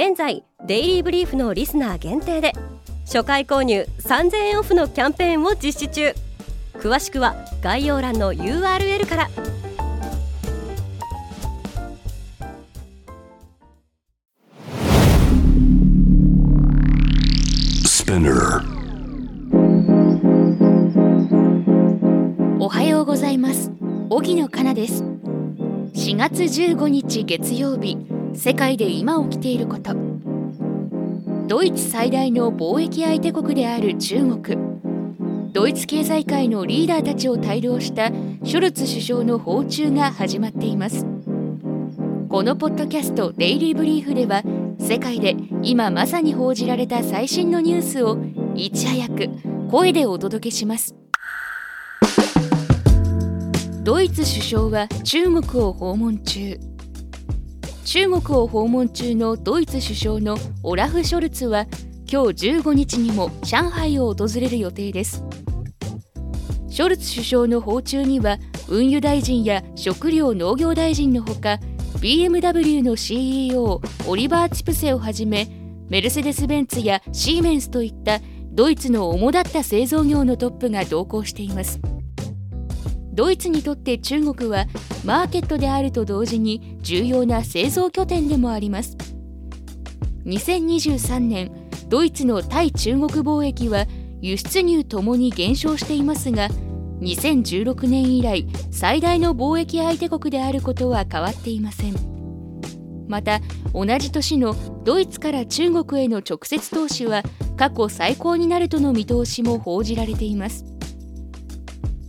現在デイリーブリーフのリスナー限定で初回購入3000円オフのキャンペーンを実施中。詳しくは概要欄の URL から。おはようございます。荻野かなです。4月15日月曜日世界で今起きていること。ドイツ最大の貿易相手国である中国。ドイツ経済界のリーダーたちを帯同したショルツ首相の訪中が始まっています。このポッドキャスト「デイリー・ブリーフ」では世界で今まさに報じられた最新のニュースをいち早く声でお届けします。ドイツ首相は中国を訪問中。中国を訪問中のドイツ首相のオラフ・ショルツは今日15日にも上海を訪れる予定です。ショルツ首相の訪中には運輸大臣や食料農業大臣のほか BMW の CEO オリバー・チプセをはじめメルセデス・ベンツやシーメンスといったドイツの主だった製造業のトップが同行しています。ドイツにとって中国はマーケットであると同時に重要な製造拠点でもあります。2023年ドイツの対中国貿易は輸出入ともに減少していますが2016年以来最大の貿易相手国であることは変わっていません。また同じ年のドイツから中国への直接投資は過去最高になるとの見通しも報じられています。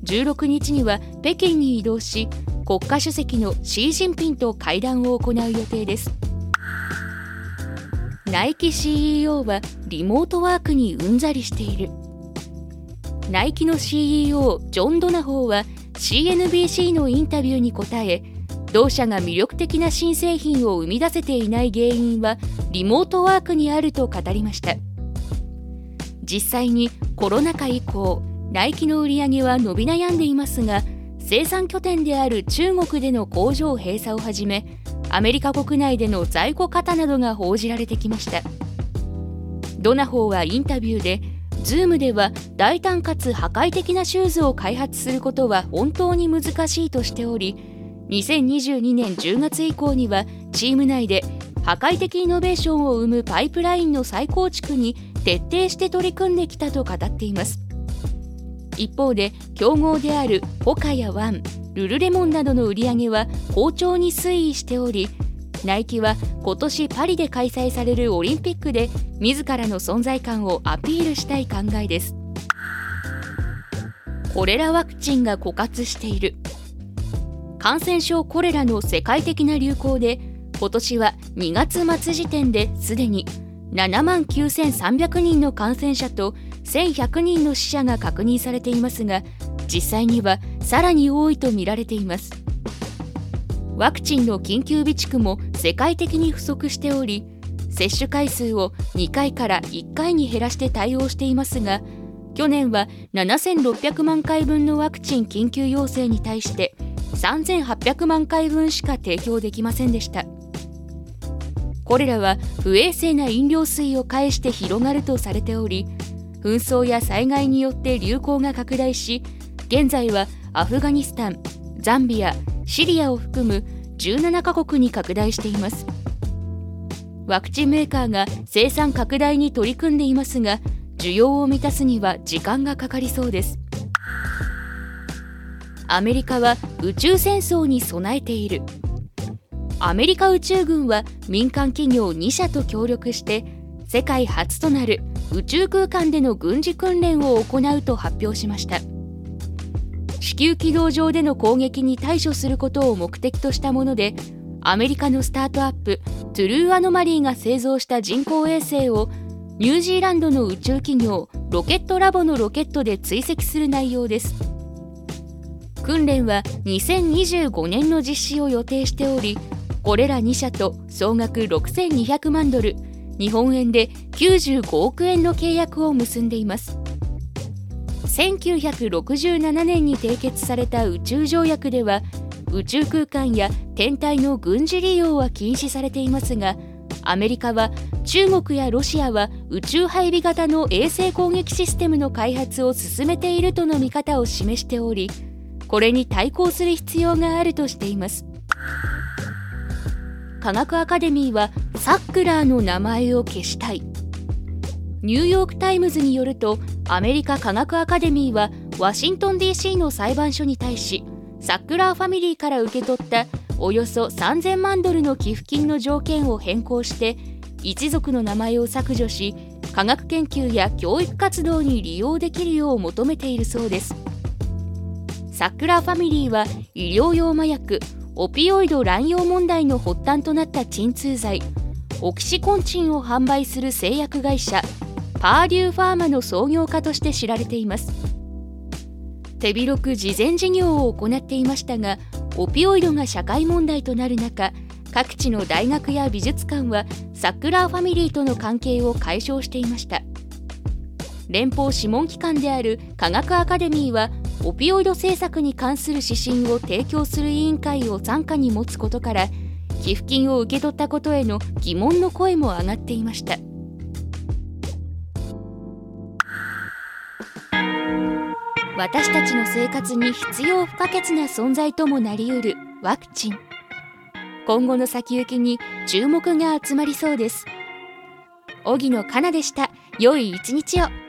16日には北京に移動し国家主席のシー・ジンピンと会談を行う予定です。ナイキ CEO はリモートワークにうんざりしている。ナイキの CEO ジョン・ドナホーは CNBC のインタビューに答え同社が魅力的な新製品を生み出せていない原因はリモートワークにあると語りました。実際にコロナ禍以降ナイキの売り上げは伸び悩んでいますが生産拠点である中国での工場閉鎖をはじめアメリカ国内での在庫過多などが報じられてきました。ドナホーはインタビューで Zoom では大胆かつ破壊的なシューズを開発することは本当に難しいとしており2022年10月以降にはチーム内で破壊的イノベーションを生むパイプラインの再構築に徹底して取り組んできたと語っています。一方で競合であるホカやワンルルレモンなどの売り上げは好調に推移しておりナイキは今年パリで開催されるオリンピックで自らの存在感をアピールしたい考えです。コレラワクチンが枯渇している。感染症コレラの世界的な流行で今年は2月末時点ですでに7万9300人の感染者と1100人の死者が確認されていますが実際にはさらに多いとみられています。ワクチンの緊急備蓄も世界的に不足しており接種回数を2回から1回に減らして対応していますが去年は7600万回分のワクチン緊急要請に対して3800万回分しか提供できませんでした。これらは不衛生な飲料水を介して広がるとされており紛争や災害によって流行が拡大し現在はアフガニスタンザンビアシリアを含む17カ国に拡大しています。ワクチンメーカーが生産拡大に取り組んでいますが需要を満たすには時間がかかりそうです。アメリカは宇宙戦争に備えている。アメリカ宇宙軍は民間企業2社と協力して世界初となる宇宙空間での軍事訓練を行うと発表しました。地球軌道上での攻撃に対処することを目的としたものでアメリカのスタートアップトゥルーアノマリーが製造した人工衛星をニュージーランドの宇宙企業ロケットラボのロケットで追跡する内容です。訓練は2025年の実施を予定しておりこれら2社と総額6200万ドル日本円で95億円の契約を結んでいます。1967年に締結された宇宙条約では宇宙空間や天体の軍事利用は禁止されていますがアメリカは中国やロシアは宇宙配備型の衛星攻撃システムの開発を進めているとの見方を示しておりこれに対抗する必要があるとしています。科学アカデミーはサックラーの名前を消したい。ニューヨーク・タイムズによるとアメリカ科学アカデミーはワシントン DC の裁判所に対しサックラーファミリーから受け取ったおよそ3000万ドルの寄付金の条件を変更して一族の名前を削除し科学研究や教育活動に利用できるよう求めているそうです。サックラーファミリーは医療用麻薬オピオイド乱用問題の発端となった鎮痛剤オキシコンチンを販売する製薬会社パーデューファーマの創業家として知られています。手広く慈善事業を行っていましたがオピオイドが社会問題となる中各地の大学や美術館はサックラーファミリーとの関係を解消していました。連邦諮問機関である科学アカデミーはオピオイド政策に関する指針を提供する委員会を傘下に持つことから寄付金を受け取ったことへの疑問の声も上がっていました。私たちの生活に必要不可欠な存在ともなりうるワクチン。今後の先行きに注目が集まりそうです。荻野かなでした。良い一日を。